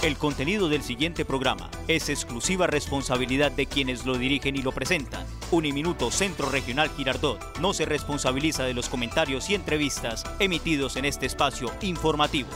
El contenido del siguiente programa es exclusiva responsabilidad de quienes lo dirigen y lo presentan. Uniminuto Centro Regional Girardot no se responsabiliza de los comentarios y entrevistas emitidos en este espacio informativo.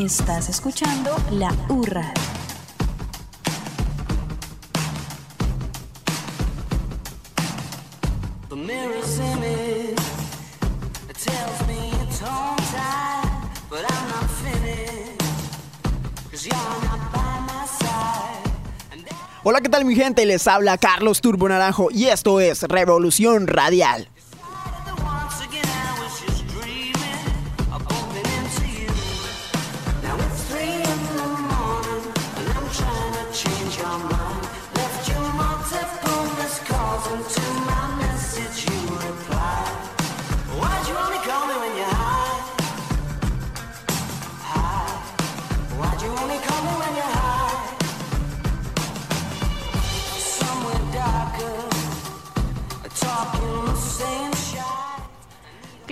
Estás escuchando La URRA. Hola, ¿qué tal mi gente? Les habla Carlos Turbo Naranjo y esto es Revolución Radial.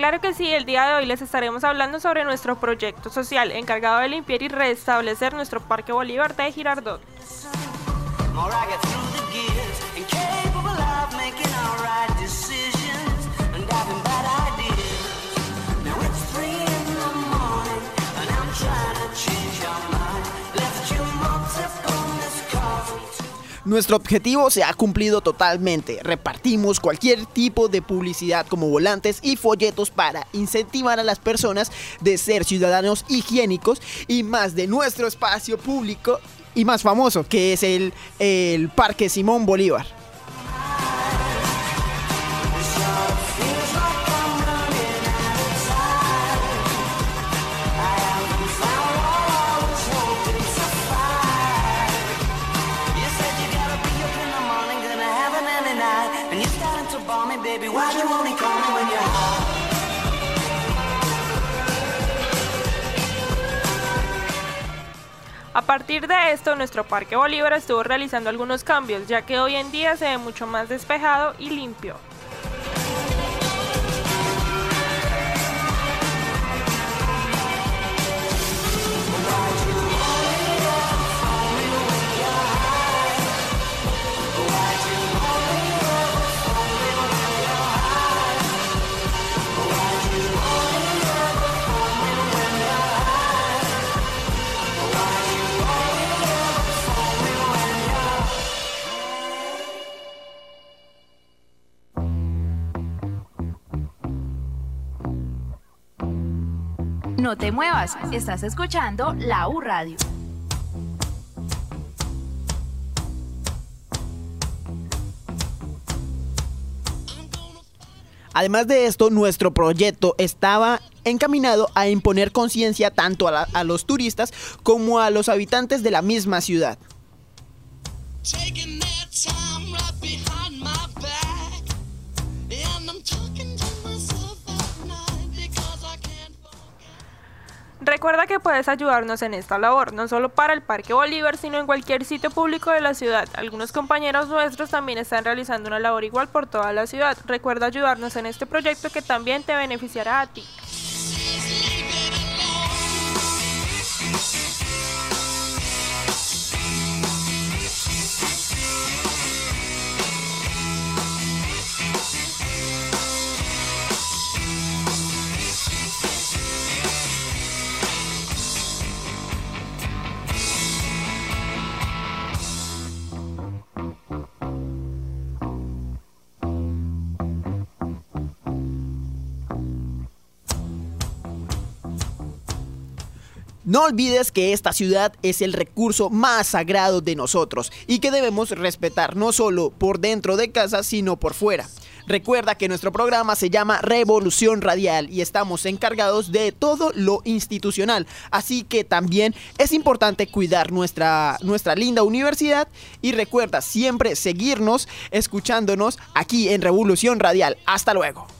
Claro que sí, el día de hoy les estaremos hablando sobre nuestro proyecto social encargado de limpiar y restablecer nuestro Parque Bolívar de Girardot. Nuestro objetivo se ha cumplido totalmente. Repartimos cualquier tipo de publicidad como volantes y folletos para incentivar a las personas de ser ciudadanos higiénicos y más de nuestro espacio público y más famoso que es el, el Parque Simón Bolívar. A partir de esto, nuestro Parque Bolívar estuvo realizando algunos cambios, ya que hoy en día se ve mucho más despejado y limpio. No te muevas, estás escuchando La U Radio. Además de esto, nuestro proyecto estaba encaminado a imponer conciencia tanto a, a, los turistas como a los habitantes de la misma ciudad. Recuerda que puedes ayudarnos en esta labor, no solo para el Parque Bolívar, sino en cualquier sitio público de la ciudad. Algunos compañeros nuestros también están realizando una labor igual por toda la ciudad. Recuerda ayudarnos en este proyecto que también te beneficiará a ti. No olvides que esta ciudad es el recurso más sagrado de nosotros y que debemos respetar no solo por dentro de casa, sino por fuera. Recuerda que nuestro programa se llama Revolución Radial y estamos encargados de todo lo institucional. Así que también es importante cuidar nuestra, nuestra linda universidad y recuerda siempre seguirnos escuchándonos aquí en Revolución Radial. Hasta luego.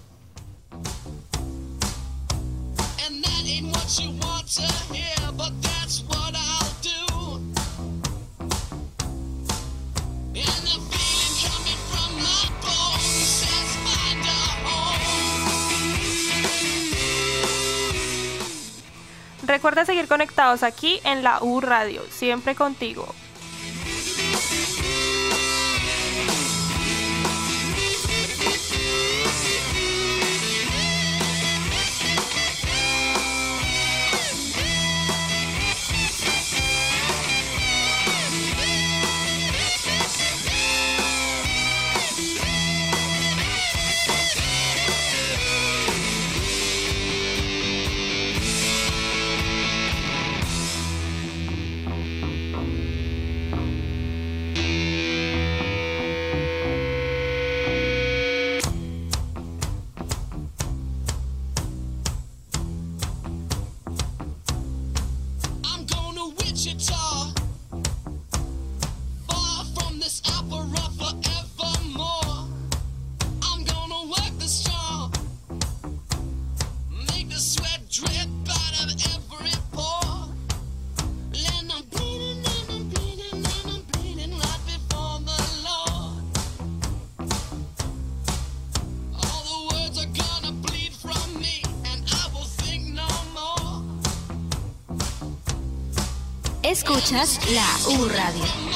Recuerda seguir conectados aquí en la U Radio, siempre contigo. Escuchas la U Radio.